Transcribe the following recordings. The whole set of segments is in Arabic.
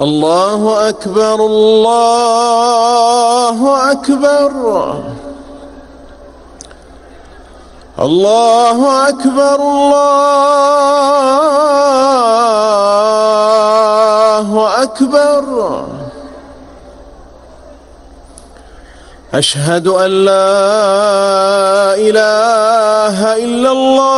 الله أكبر الله أكبر الله أكبر الله أكبر أشهد ان لا إله الا الله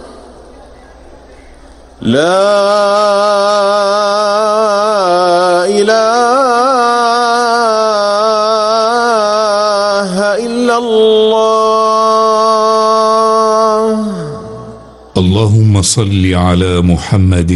لا إله إلا الله. اللهم صل علی محمد